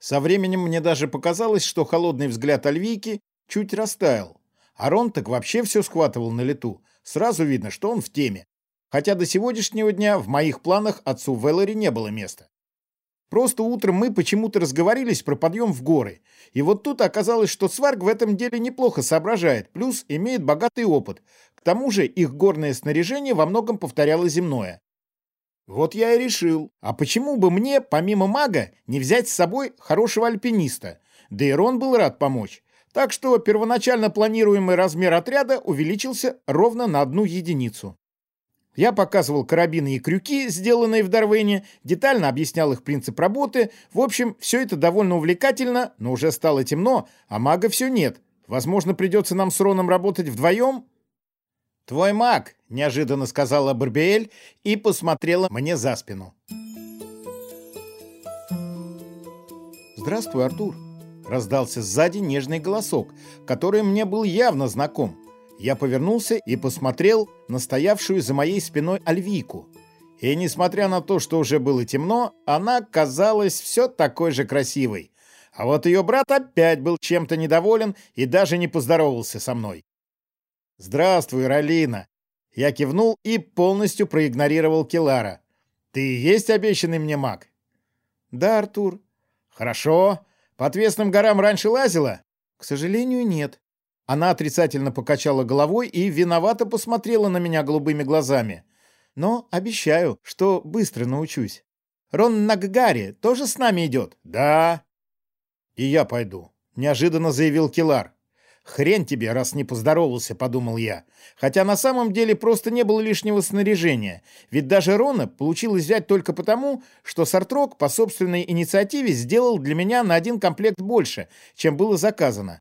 Со временем мне даже показалось, что холодный взгляд Альвийки чуть растаял. А Рон так вообще все схватывал на лету. Сразу видно, что он в теме. Хотя до сегодняшнего дня в моих планах отцу Веллари не было места. Просто утром мы почему-то разговорились про подъем в горы. И вот тут оказалось, что Сварг в этом деле неплохо соображает, плюс имеет богатый опыт. К тому же их горное снаряжение во многом повторяло земное. Вот я и решил, а почему бы мне, помимо мага, не взять с собой хорошего альпиниста? Да и Рон был рад помочь. Так что первоначально планируемый размер отряда увеличился ровно на одну единицу. Я показывал карабины и крюки, сделанные в Дарвене, детально объяснял их принцип работы. В общем, все это довольно увлекательно, но уже стало темно, а мага все нет. Возможно, придется нам с Роном работать вдвоем? «Твой маг», — неожиданно сказала Барбиэль и посмотрела мне за спину. «Здравствуй, Артур», — раздался сзади нежный голосок, который мне был явно знаком. Я повернулся и посмотрел на стоявшую за моей спиной Альвийку. И несмотря на то, что уже было темно, она казалась все такой же красивой. А вот ее брат опять был чем-то недоволен и даже не поздоровался со мной. «Здравствуй, Ралина!» Я кивнул и полностью проигнорировал Келара. «Ты и есть обещанный мне маг?» «Да, Артур». «Хорошо. По отвесным горам раньше лазила?» «К сожалению, нет». Она отрицательно покачала головой и виновато посмотрела на меня голубыми глазами. «Но обещаю, что быстро научусь. Рон Наггари тоже с нами идет?» «Да». «И я пойду», — неожиданно заявил Килар. «Хрен тебе, раз не поздоровался», — подумал я. Хотя на самом деле просто не было лишнего снаряжения. Ведь даже Рона получилось взять только потому, что Сартрок по собственной инициативе сделал для меня на один комплект больше, чем было заказано.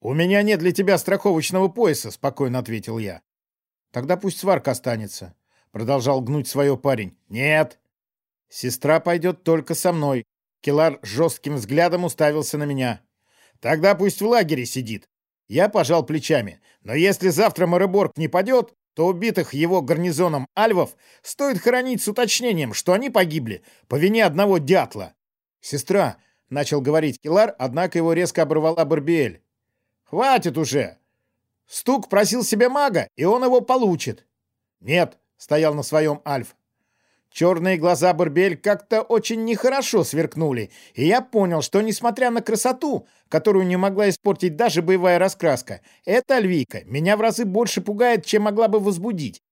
«У меня нет для тебя страховочного пояса», — спокойно ответил я. «Тогда пусть сварка останется», — продолжал гнуть свое парень. «Нет». «Сестра пойдет только со мной». Келар жестким взглядом уставился на меня. «Тогда пусть в лагере сидит». Я пожал плечами. «Но если завтра Мореборг не падет, то убитых его гарнизоном альвов стоит хоронить с уточнением, что они погибли по вине одного дятла». «Сестра», — начал говорить Келар, однако его резко оборвала Барбиэль. Хватит уже! Стук просил себе мага, и он его получит. Нет, стоял на своем Альф. Черные глаза Барбель как-то очень нехорошо сверкнули, и я понял, что, несмотря на красоту, которую не могла испортить даже боевая раскраска, эта Альвийка меня в разы больше пугает, чем могла бы возбудить.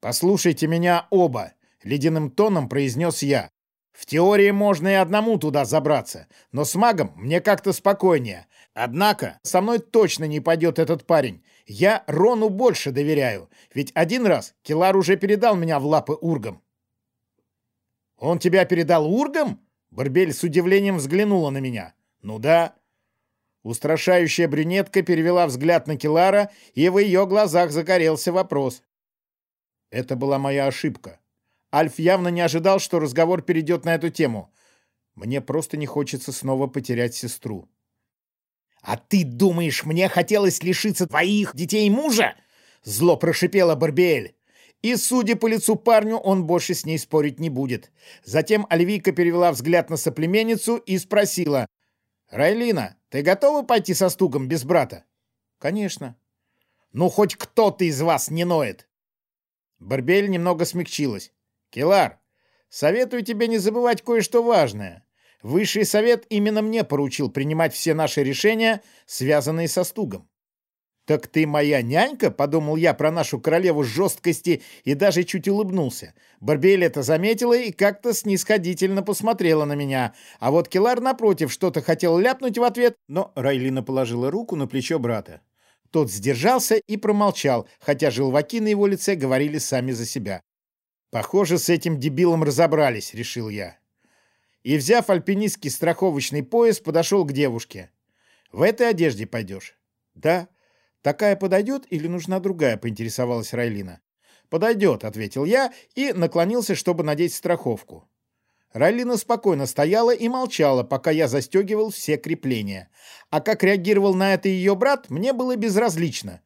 «Послушайте меня оба», — ледяным тоном произнес я. В теории можно и одному туда забраться, но с магом мне как-то спокойнее. Однако со мной точно не пойдет этот парень. Я Рону больше доверяю, ведь один раз Килар уже передал меня в лапы ургам. «Он тебя передал ургам?» Барбель с удивлением взглянула на меня. «Ну да». Устрашающая брюнетка перевела взгляд на Килара, и в ее глазах загорелся вопрос. «Это была моя ошибка», Альф явно не ожидал, что разговор перейдет на эту тему. Мне просто не хочется снова потерять сестру. «А ты думаешь, мне хотелось лишиться твоих детей и мужа?» Зло прошипела Барбиэль. И, судя по лицу парню, он больше с ней спорить не будет. Затем Альвийка перевела взгляд на соплеменницу и спросила. «Райлина, ты готова пойти со стугом без брата?» «Конечно». «Ну, хоть кто-то из вас не ноет!» Барбель немного смягчилась. Келар, советую тебе не забывать кое-что важное. Высший совет именно мне поручил принимать все наши решения, связанные со стугом. «Так ты моя нянька?» — подумал я про нашу королеву жесткости и даже чуть улыбнулся. Барбель это заметила и как-то снисходительно посмотрела на меня. А вот Келар, напротив, что-то хотел ляпнуть в ответ, но Райлина положила руку на плечо брата. Тот сдержался и промолчал, хотя желваки на его лице говорили сами за себя. Похоже, с этим дебилом разобрались, решил я. И, взяв альпинистский страховочный пояс, подошел к девушке. В этой одежде пойдешь? Да. Такая подойдет или нужна другая, поинтересовалась Райлина. Подойдет, ответил я и наклонился, чтобы надеть страховку. Райлина спокойно стояла и молчала, пока я застегивал все крепления. А как реагировал на это ее брат, мне было безразлично.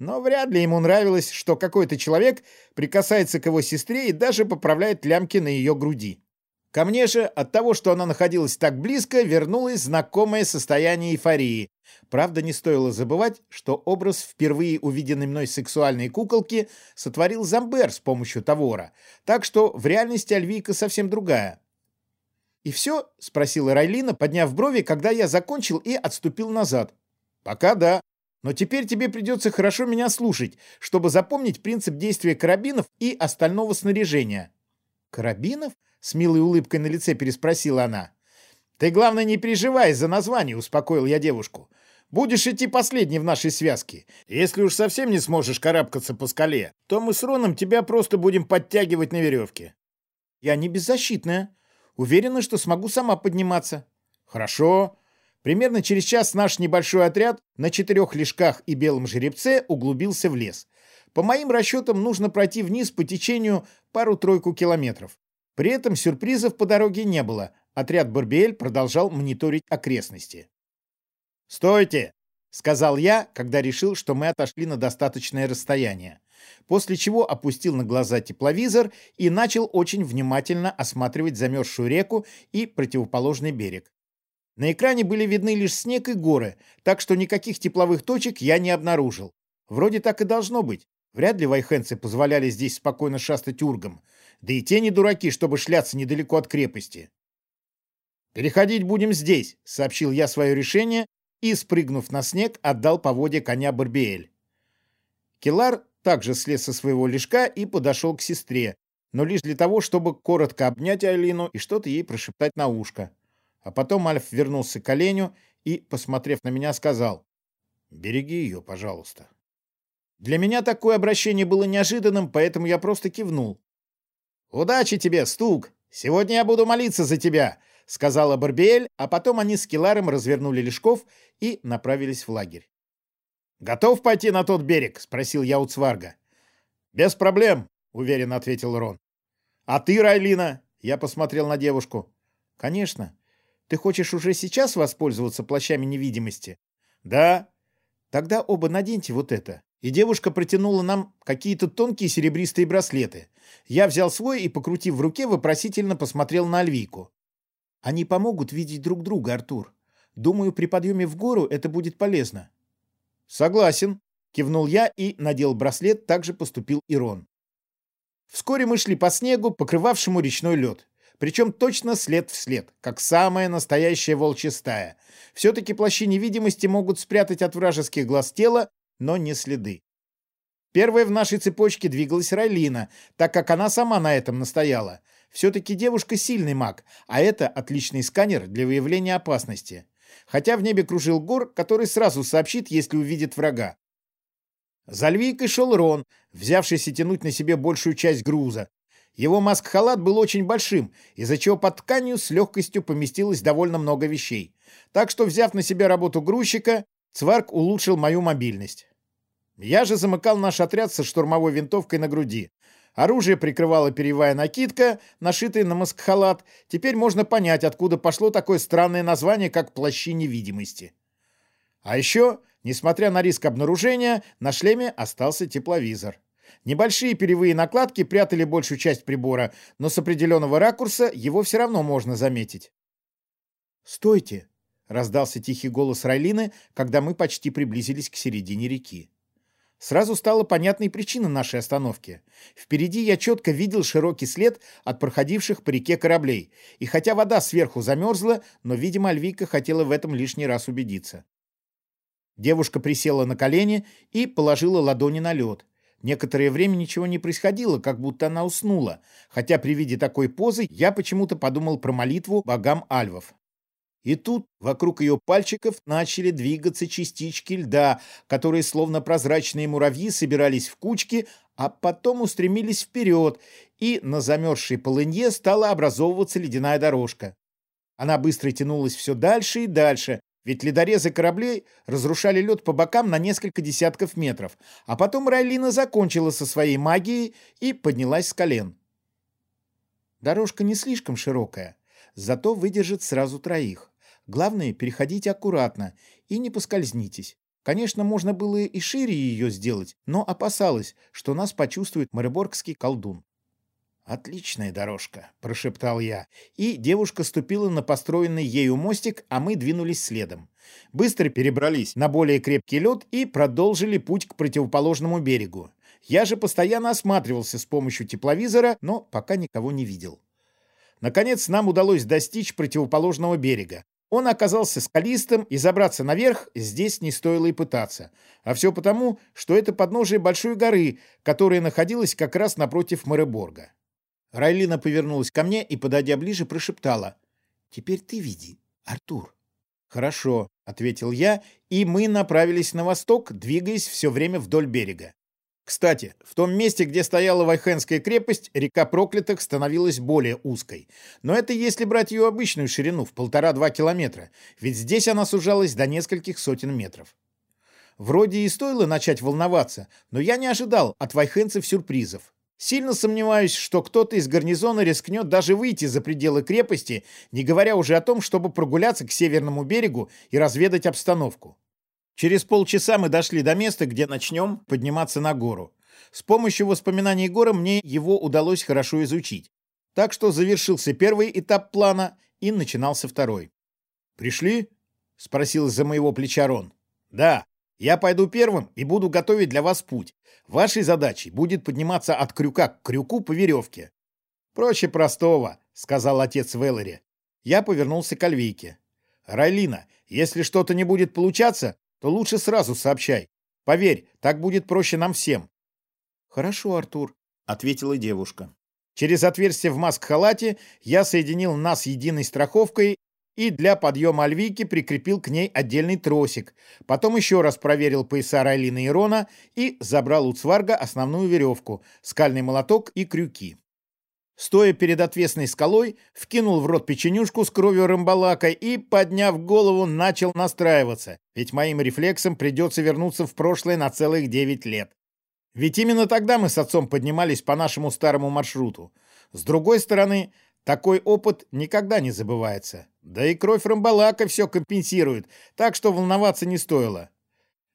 Но вряд ли ему нравилось, что какой-то человек прикасается к его сестре и даже поправляет лямки на ее груди. Ко мне же от того, что она находилась так близко, вернулось знакомое состояние эйфории. Правда, не стоило забывать, что образ впервые увиденной мной сексуальной куколки сотворил Замбер с помощью Тавора, так что в реальности Альвийка совсем другая. «И все?» — спросила Райлина, подняв брови, когда я закончил и отступил назад. «Пока да. Но теперь тебе придется хорошо меня слушать, чтобы запомнить принцип действия карабинов и остального снаряжения». «Карабинов?» — с милой улыбкой на лице переспросила она. «Ты, главное, не переживай за название», — успокоил я девушку. «Будешь идти последний в нашей связке. Если уж совсем не сможешь карабкаться по скале, то мы с Роном тебя просто будем подтягивать на веревке». «Я не беззащитная. Уверена, что смогу сама подниматься». «Хорошо. Примерно через час наш небольшой отряд на четырех лежках и белом жеребце углубился в лес. По моим расчетам, нужно пройти вниз по течению пару-тройку километров. При этом сюрпризов по дороге не было. Отряд Барбиэль продолжал мониторить окрестности. «Стойте!» — сказал я, когда решил, что мы отошли на достаточное расстояние. После чего опустил на глаза тепловизор и начал очень внимательно осматривать замерзшую реку и противоположный берег. На экране были видны лишь снег и горы, так что никаких тепловых точек я не обнаружил. Вроде так и должно быть. Вряд ли вайхенцы позволяли здесь спокойно шастать ургом. Да и те не дураки, чтобы шляться недалеко от крепости. «Переходить будем здесь», — сообщил я свое решение и, спрыгнув на снег, отдал поводья коня Барбиэль. Келар также слез со своего лежка и подошел к сестре, но лишь для того, чтобы коротко обнять Айлину и что-то ей прошептать на ушко. А потом Альф вернулся к оленю и, посмотрев на меня, сказал «Береги ее, пожалуйста». Для меня такое обращение было неожиданным, поэтому я просто кивнул. «Удачи тебе, Стук! Сегодня я буду молиться за тебя!» — сказала Барбиэль, а потом они с Келаром развернули лешков и направились в лагерь. «Готов пойти на тот берег?» — спросил я у Цварга. «Без проблем», — уверенно ответил Рон. «А ты, Райлина?» — я посмотрел на девушку. «Конечно. Ты хочешь уже сейчас воспользоваться плащами невидимости?» «Да». «Тогда оба наденьте вот это» и девушка протянула нам какие-то тонкие серебристые браслеты. Я взял свой и, покрутив в руке, вопросительно посмотрел на Альвийку. «Они помогут видеть друг друга, Артур. Думаю, при подъеме в гору это будет полезно». «Согласен», — кивнул я и надел браслет, так же поступил Ирон. Вскоре мы шли по снегу, покрывавшему речной лед. Причем точно след в след, как самая настоящая волчья стая. Все-таки плащи невидимости могут спрятать от вражеских глаз тело, но не следы. Первой в нашей цепочке двигалась Райлина, так как она сама на этом настояла. Все-таки девушка сильный маг, а это отличный сканер для выявления опасности. Хотя в небе кружил гор, который сразу сообщит, если увидит врага. За львийкой шел Рон, взявшийся тянуть на себе большую часть груза. Его маск-халат был очень большим, из-за чего под тканью с легкостью поместилось довольно много вещей. Так что, взяв на себя работу грузчика, Цварк улучшил мою мобильность. Я же замыкал наш отряд со штурмовой винтовкой на груди. Оружие прикрывала перьевая накидка, нашитая на маскхалат. Теперь можно понять, откуда пошло такое странное название, как «плащи невидимости». А еще, несмотря на риск обнаружения, на шлеме остался тепловизор. Небольшие перьевые накладки прятали большую часть прибора, но с определенного ракурса его все равно можно заметить. «Стойте!» — раздался тихий голос Райлины, когда мы почти приблизились к середине реки. Сразу стала понятной причина нашей остановки. Впереди я четко видел широкий след от проходивших по реке кораблей, и хотя вода сверху замерзла, но, видимо, Альвика хотела в этом лишний раз убедиться. Девушка присела на колени и положила ладони на лед. Некоторое время ничего не происходило, как будто она уснула, хотя при виде такой позы я почему-то подумал про молитву богам альвов. И тут вокруг ее пальчиков начали двигаться частички льда, которые, словно прозрачные муравьи, собирались в кучки, а потом устремились вперед, и на замерзшей полынье стала образовываться ледяная дорожка. Она быстро тянулась все дальше и дальше, ведь ледорезы кораблей разрушали лед по бокам на несколько десятков метров, а потом Райлина закончила со своей магией и поднялась с колен. Дорожка не слишком широкая, зато выдержит сразу троих. Главное, переходите аккуратно и не поскользнитесь. Конечно, можно было и шире ее сделать, но опасалась, что нас почувствует мореборгский колдун. «Отличная дорожка», — прошептал я, и девушка ступила на построенный ею мостик, а мы двинулись следом. Быстро перебрались на более крепкий лед и продолжили путь к противоположному берегу. Я же постоянно осматривался с помощью тепловизора, но пока никого не видел. Наконец нам удалось достичь противоположного берега. Он оказался скалистым, и забраться наверх здесь не стоило и пытаться. А все потому, что это подножие большой горы, которая находилась как раз напротив Мореборга. Райлина повернулась ко мне и, подойдя ближе, прошептала. «Теперь ты веди, Артур». «Хорошо», — ответил я, и мы направились на восток, двигаясь все время вдоль берега. Кстати, в том месте, где стояла Вайхенская крепость, река Проклятых становилась более узкой. Но это если брать ее обычную ширину в полтора-два километра, ведь здесь она сужалась до нескольких сотен метров. Вроде и стоило начать волноваться, но я не ожидал от вайхенцев сюрпризов. Сильно сомневаюсь, что кто-то из гарнизона рискнет даже выйти за пределы крепости, не говоря уже о том, чтобы прогуляться к северному берегу и разведать обстановку. Через полчаса мы дошли до места, где начнем подниматься на гору. С помощью воспоминаний Гора мне его удалось хорошо изучить. Так что завершился первый этап плана и начинался второй. «Пришли?» — спросил из-за моего плеча Рон. «Да. Я пойду первым и буду готовить для вас путь. Вашей задачей будет подниматься от крюка к крюку по веревке». «Проще простого», — сказал отец Веллери. Я повернулся к Альвейке. «Райлина, если что-то не будет получаться, то лучше сразу сообщай. Поверь, так будет проще нам всем. Хорошо, Артур, ответила девушка. Через отверстие в маск-халате я соединил нас единой страховкой и для подъема Альвики прикрепил к ней отдельный тросик. Потом еще раз проверил пояса Райлина и Рона и забрал у Цварга основную веревку, скальный молоток и крюки стоя перед отвесной скалой, вкинул в рот печенюшку с кровью рымбалака и, подняв голову, начал настраиваться, ведь моим рефлексам придется вернуться в прошлое на целых 9 лет. Ведь именно тогда мы с отцом поднимались по нашему старому маршруту. С другой стороны, такой опыт никогда не забывается. Да и кровь Рамбалака все компенсирует, так что волноваться не стоило.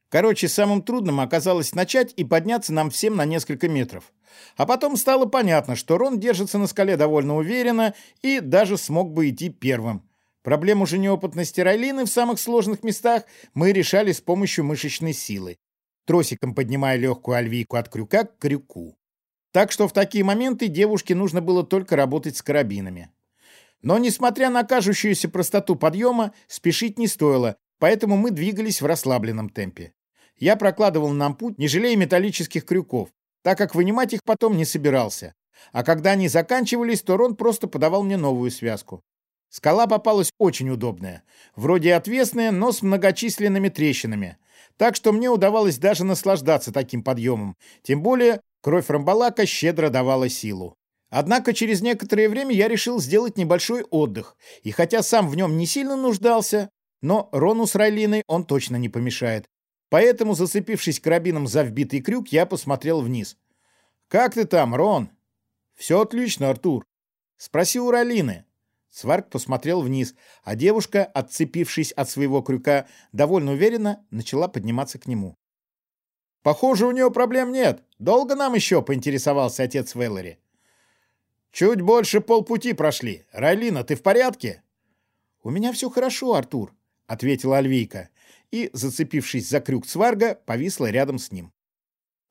Короче, самым трудным оказалось начать и подняться нам всем на несколько метров. А потом стало понятно, что Рон держится на скале довольно уверенно и даже смог бы идти первым. Проблему же неопытности Райлины в самых сложных местах мы решали с помощью мышечной силы, тросиком поднимая легкую альвийку от крюка к крюку. Так что в такие моменты девушке нужно было только работать с карабинами. Но, несмотря на кажущуюся простоту подъема, спешить не стоило, поэтому мы двигались в расслабленном темпе я прокладывал нам путь, не жалея металлических крюков, так как вынимать их потом не собирался. А когда они заканчивались, то Рон просто подавал мне новую связку. Скала попалась очень удобная. Вроде отвесная, но с многочисленными трещинами. Так что мне удавалось даже наслаждаться таким подъемом. Тем более кровь рамбалака щедро давала силу. Однако через некоторое время я решил сделать небольшой отдых. И хотя сам в нем не сильно нуждался, но Рону с Райлиной он точно не помешает. Поэтому, зацепившись карабином за вбитый крюк, я посмотрел вниз. «Как ты там, Рон?» «Все отлично, Артур». «Спроси у Ралины». Сварк посмотрел вниз, а девушка, отцепившись от своего крюка, довольно уверенно начала подниматься к нему. «Похоже, у нее проблем нет. Долго нам еще?» — поинтересовался отец Веллери. «Чуть больше полпути прошли. Райлина, ты в порядке?» «У меня все хорошо, Артур», — ответила Альвийка и, зацепившись за крюк сварга, повисла рядом с ним.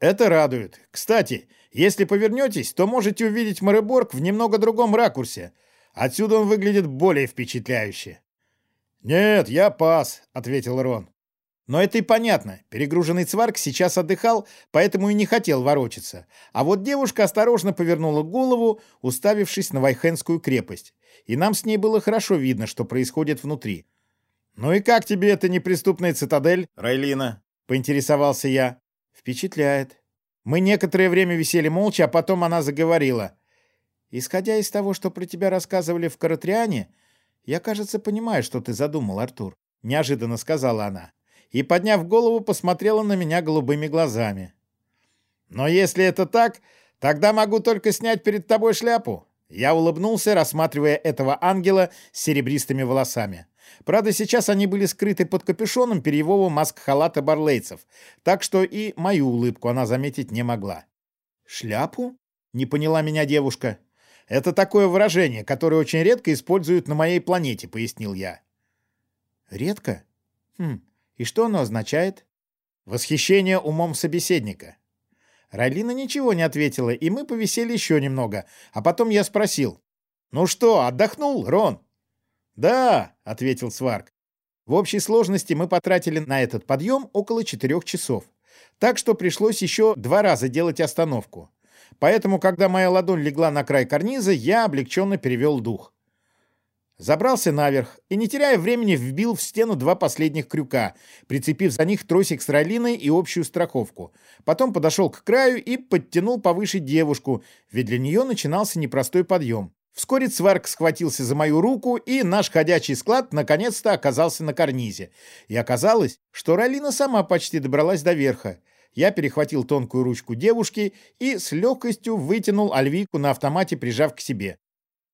«Это радует. Кстати, если повернетесь, то можете увидеть Мореборг в немного другом ракурсе. Отсюда он выглядит более впечатляюще». «Нет, я пас», — ответил Рон. Но это и понятно. Перегруженный цварк сейчас отдыхал, поэтому и не хотел ворочаться. А вот девушка осторожно повернула голову, уставившись на Вайхенскую крепость. И нам с ней было хорошо видно, что происходит внутри. «Ну и как тебе эта неприступная цитадель, Райлина?» — поинтересовался я. «Впечатляет. Мы некоторое время висели молча, а потом она заговорила. Исходя из того, что про тебя рассказывали в Каратриане, я, кажется, понимаю, что ты задумал, Артур», — неожиданно сказала она. И, подняв голову, посмотрела на меня голубыми глазами. «Но если это так, тогда могу только снять перед тобой шляпу». Я улыбнулся, рассматривая этого ангела с серебристыми волосами. Правда, сейчас они были скрыты под капюшоном перьевого маск-халата барлейцев, так что и мою улыбку она заметить не могла. «Шляпу?» — не поняла меня девушка. Это такое выражение, которое очень редко используют на моей планете, пояснил я. Редко? Хм, и что оно означает? Восхищение умом собеседника. Райлина ничего не ответила, и мы повисели еще немного, а потом я спросил. «Ну что, отдохнул, Рон?» «Да», — ответил Сварк. В общей сложности мы потратили на этот подъем около четырех часов. Так что пришлось еще два раза делать остановку. Поэтому, когда моя ладонь легла на край карниза, я облегченно перевел дух. Забрался наверх и, не теряя времени, вбил в стену два последних крюка, прицепив за них тросик с ролиной и общую страховку. Потом подошел к краю и подтянул повыше девушку, ведь для нее начинался непростой подъем. Вскоре Цварк схватился за мою руку, и наш ходячий склад наконец-то оказался на карнизе. И оказалось, что Ролина сама почти добралась до верха. Я перехватил тонкую ручку девушки и с легкостью вытянул Альвику на автомате, прижав к себе.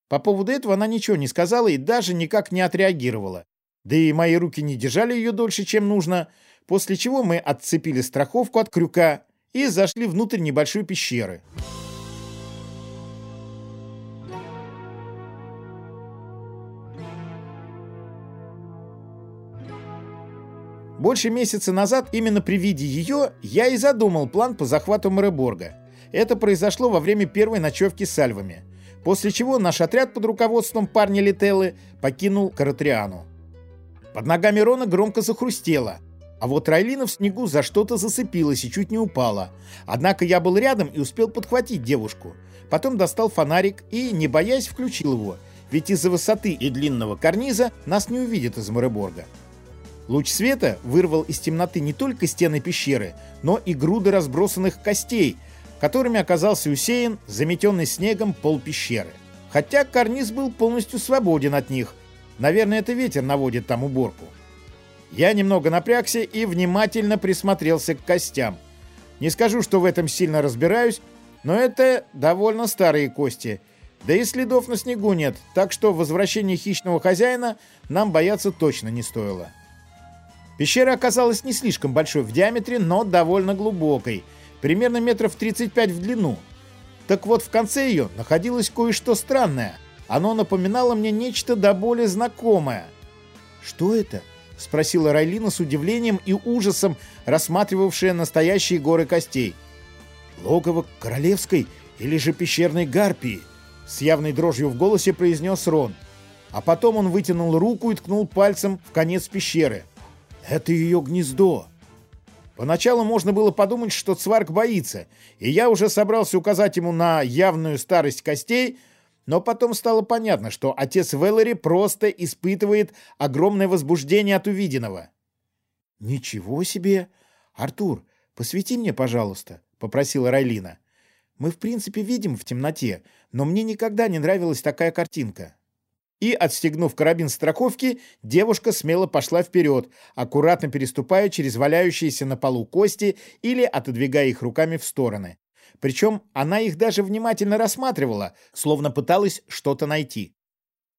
По поводу этого она ничего не сказала и даже никак не отреагировала. Да и мои руки не держали ее дольше, чем нужно, после чего мы отцепили страховку от крюка и зашли внутрь небольшой пещеры. Больше месяца назад именно при виде ее я и задумал план по захвату Мореборга. Это произошло во время первой ночевки с альвами после чего наш отряд под руководством парня Лителлы покинул Каратриану. Под ногами Рона громко захрустело, а вот Райлина в снегу за что-то зацепилась и чуть не упала. Однако я был рядом и успел подхватить девушку. Потом достал фонарик и, не боясь, включил его, ведь из-за высоты и длинного карниза нас не увидят из Мореборга. Луч света вырвал из темноты не только стены пещеры, но и груды разбросанных костей – которыми оказался усеян заметенный снегом пол пещеры. Хотя карниз был полностью свободен от них. Наверное, это ветер наводит там уборку. Я немного напрягся и внимательно присмотрелся к костям. Не скажу, что в этом сильно разбираюсь, но это довольно старые кости. Да и следов на снегу нет, так что возвращение хищного хозяина нам бояться точно не стоило. Пещера оказалась не слишком большой в диаметре, но довольно глубокой – примерно метров 35 в длину. Так вот, в конце ее находилось кое-что странное. Оно напоминало мне нечто до боли знакомое. «Что это?» — спросила Райлина с удивлением и ужасом, рассматривавшая настоящие горы костей. «Логово королевской или же пещерной гарпии?» — с явной дрожью в голосе произнес Рон. А потом он вытянул руку и ткнул пальцем в конец пещеры. «Это ее гнездо!» Поначалу можно было подумать, что Цварк боится, и я уже собрался указать ему на явную старость костей, но потом стало понятно, что отец Веллери просто испытывает огромное возбуждение от увиденного. «Ничего себе! Артур, посвети мне, пожалуйста», — попросила Райлина. «Мы, в принципе, видим в темноте, но мне никогда не нравилась такая картинка» и, отстегнув карабин страховки, девушка смело пошла вперед, аккуратно переступая через валяющиеся на полу кости или отодвигая их руками в стороны. Причем она их даже внимательно рассматривала, словно пыталась что-то найти.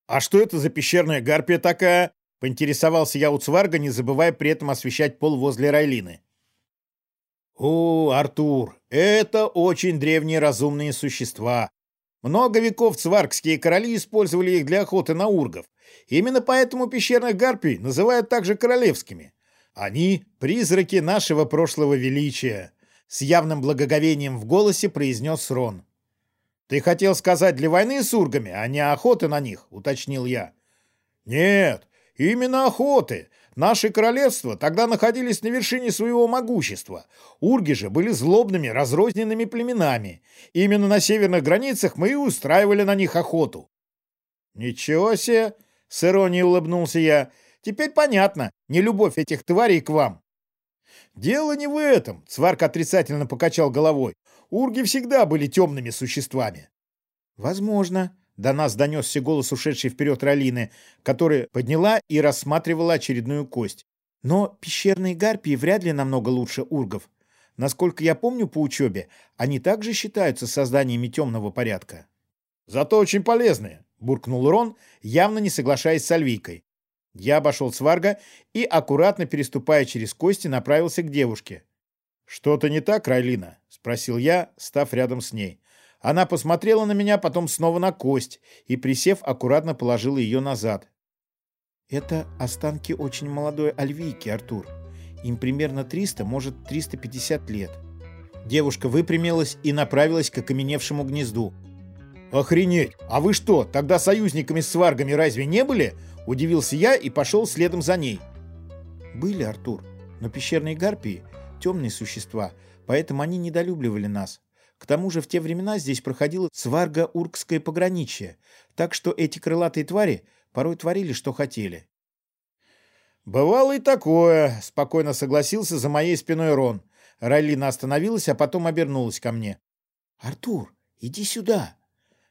«А что это за пещерная гарпия такая?» — поинтересовался я у Цварга, не забывая при этом освещать пол возле Райлины. «О, Артур, это очень древние разумные существа», много веков цваркские короли использовали их для охоты на ургов. Именно поэтому пещерных гарпий называют также королевскими. Они — призраки нашего прошлого величия, — с явным благоговением в голосе произнес Рон. «Ты хотел сказать для войны с ургами, а не охоты на них», — уточнил я. «Нет, именно охоты. Наши королевства тогда находились на вершине своего могущества. Урги же были злобными, разрозненными племенами. Именно на северных границах мы и устраивали на них охоту. «Ничего себе!» — с иронией улыбнулся я. «Теперь понятно, не любовь этих тварей к вам». «Дело не в этом», — Цварк отрицательно покачал головой. «Урги всегда были темными существами». «Возможно», до нас донесся голос ушедшей вперед Ралины, которая подняла и рассматривала очередную кость. Но пещерные гарпии вряд ли намного лучше ургов. Насколько я помню по учебе, они также считаются созданиями темного порядка. «Зато очень полезные», — буркнул Рон, явно не соглашаясь с Альвийкой. Я обошел сварга и, аккуратно переступая через кости, направился к девушке. «Что-то не так, Райлина?» — спросил я, став рядом с ней. Она посмотрела на меня, потом снова на кость и, присев, аккуратно положила ее назад. «Это останки очень молодой альвийки, Артур. Им примерно 300, может, 350 лет». Девушка выпрямилась и направилась к окаменевшему гнезду. «Охренеть! А вы что, тогда союзниками с сваргами разве не были?» Удивился я и пошел следом за ней. «Были, Артур, но пещерные гарпии — темные существа, поэтому они недолюбливали нас. К тому же в те времена здесь проходило сварго-уркское пограничье, так что эти крылатые твари порой творили, что хотели». «Бывало и такое», — спокойно согласился за моей спиной Рон. Райлина остановилась, а потом обернулась ко мне. «Артур, иди сюда!»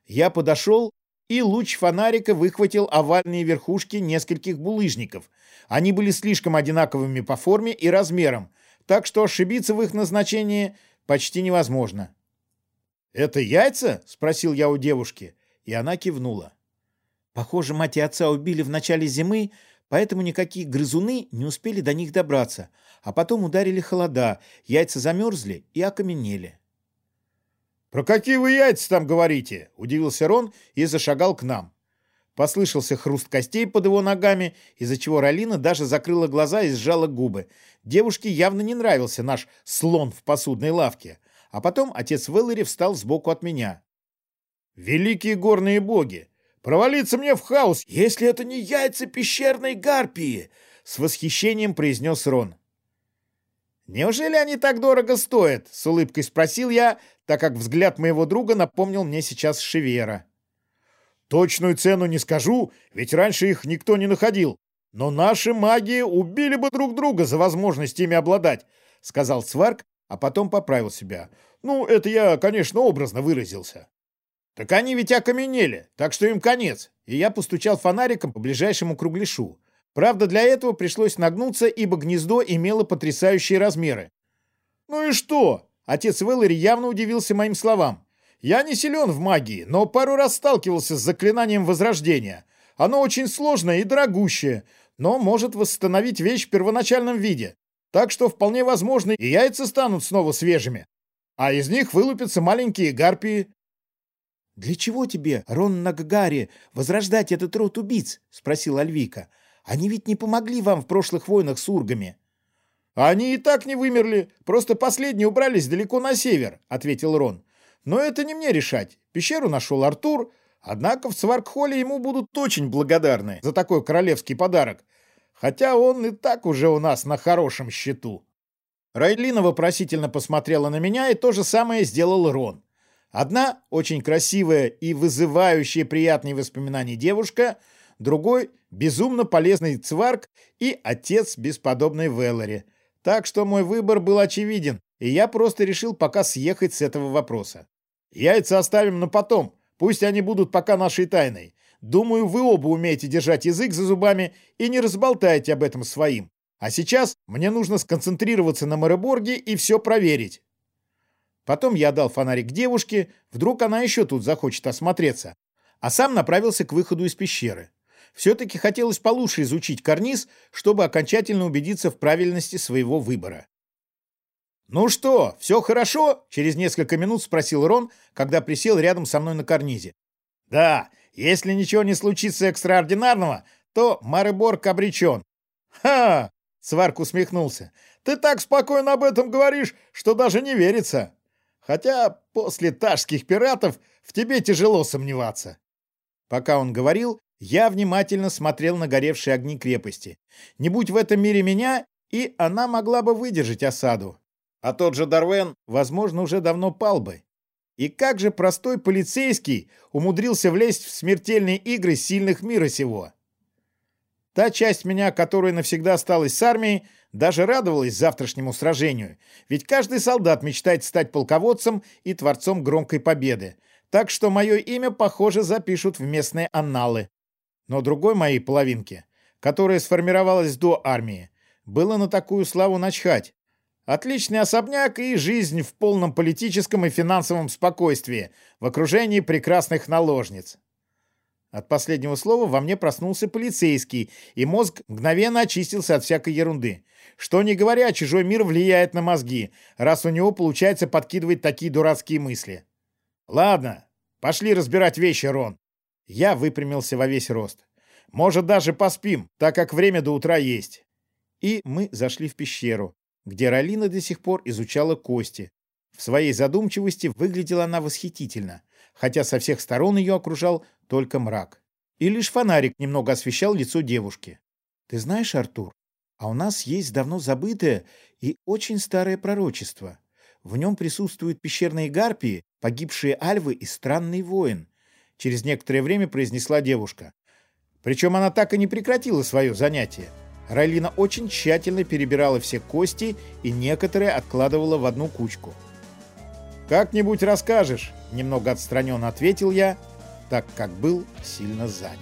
Я подошел, и луч фонарика выхватил овальные верхушки нескольких булыжников. Они были слишком одинаковыми по форме и размерам, так что ошибиться в их назначении почти невозможно. «Это яйца?» — спросил я у девушки, и она кивнула. «Похоже, мать и отца убили в начале зимы, поэтому никакие грызуны не успели до них добраться, а потом ударили холода, яйца замерзли и окаменели. «Про какие вы яйца там говорите?» — удивился Рон и зашагал к нам. Послышался хруст костей под его ногами, из-за чего Ралина даже закрыла глаза и сжала губы. Девушке явно не нравился наш слон в посудной лавке. А потом отец Веллери встал сбоку от меня. «Великие горные боги! Провалиться мне в хаос, если это не яйца пещерной гарпии!» С восхищением произнес Рон. «Неужели они так дорого стоят?» — с улыбкой спросил я, так как взгляд моего друга напомнил мне сейчас Шевера. «Точную цену не скажу, ведь раньше их никто не находил. Но наши маги убили бы друг друга за возможность ими обладать», — сказал Сварк, а потом поправил себя. «Ну, это я, конечно, образно выразился». «Так они ведь окаменели, так что им конец», и я постучал фонариком по ближайшему кругляшу. Правда, для этого пришлось нагнуться, ибо гнездо имело потрясающие размеры. «Ну и что?» Отец Веллери явно удивился моим словам. «Я не силен в магии, но пару раз сталкивался с заклинанием Возрождения. Оно очень сложное и дорогущее, но может восстановить вещь в первоначальном виде. Так что вполне возможно и яйца станут снова свежими. А из них вылупятся маленькие гарпии». «Для чего тебе, Рон Наггари, возрождать этот род убийц?» — спросил Альвика. Они ведь не помогли вам в прошлых войнах с ургами». «Они и так не вымерли, просто последние убрались далеко на север», — ответил Рон. «Но это не мне решать. Пещеру нашел Артур, однако в Сваркхоле ему будут очень благодарны за такой королевский подарок, хотя он и так уже у нас на хорошем счету». Райлина вопросительно посмотрела на меня, и то же самое сделал Рон. Одна очень красивая и вызывающая приятные воспоминания девушка — другой — безумно полезный цварк и отец бесподобной Веллари. Так что мой выбор был очевиден, и я просто решил пока съехать с этого вопроса. Яйца оставим на потом, пусть они будут пока нашей тайной. Думаю, вы оба умеете держать язык за зубами и не разболтаете об этом своим. А сейчас мне нужно сконцентрироваться на Мореборге и все проверить. Потом я дал фонарик девушке, вдруг она еще тут захочет осмотреться, а сам направился к выходу из пещеры. Все-таки хотелось получше изучить карниз, чтобы окончательно убедиться в правильности своего выбора. «Ну что, все хорошо?» — через несколько минут спросил Рон, когда присел рядом со мной на карнизе. «Да, если ничего не случится экстраординарного, то Мареборг обречен». «Ха!» — Сварк усмехнулся. «Ты так спокойно об этом говоришь, что даже не верится. Хотя после ташских пиратов в тебе тяжело сомневаться». Пока он говорил, я внимательно смотрел на горевшие огни крепости. Не будь в этом мире меня, и она могла бы выдержать осаду. А тот же Дарвен, возможно, уже давно пал бы. И как же простой полицейский умудрился влезть в смертельные игры сильных мира сего? Та часть меня, которая навсегда осталась с армией, даже радовалась завтрашнему сражению, ведь каждый солдат мечтает стать полководцем и творцом громкой победы, так что мое имя, похоже, запишут в местные анналы. Но другой моей половинке, которая сформировалась до армии, было на такую славу начхать. Отличный особняк и жизнь в полном политическом и финансовом спокойствии в окружении прекрасных наложниц. От последнего слова во мне проснулся полицейский, и мозг мгновенно очистился от всякой ерунды. Что не говоря, чужой мир влияет на мозги, раз у него получается подкидывать такие дурацкие мысли. Ладно, пошли разбирать вещи, Рон. Я выпрямился во весь рост. Может, даже поспим, так как время до утра есть. И мы зашли в пещеру, где Ралина до сих пор изучала кости. В своей задумчивости выглядела она восхитительно, хотя со всех сторон ее окружал только мрак. И лишь фонарик немного освещал лицо девушки. «Ты знаешь, Артур, а у нас есть давно забытое и очень старое пророчество. В нем присутствуют пещерные гарпии, погибшие альвы и странный воин», через некоторое время произнесла девушка. Причем она так и не прекратила свое занятие. Райлина очень тщательно перебирала все кости и некоторые откладывала в одну кучку. «Как-нибудь расскажешь», — немного отстраненно ответил я, так как был сильно занят.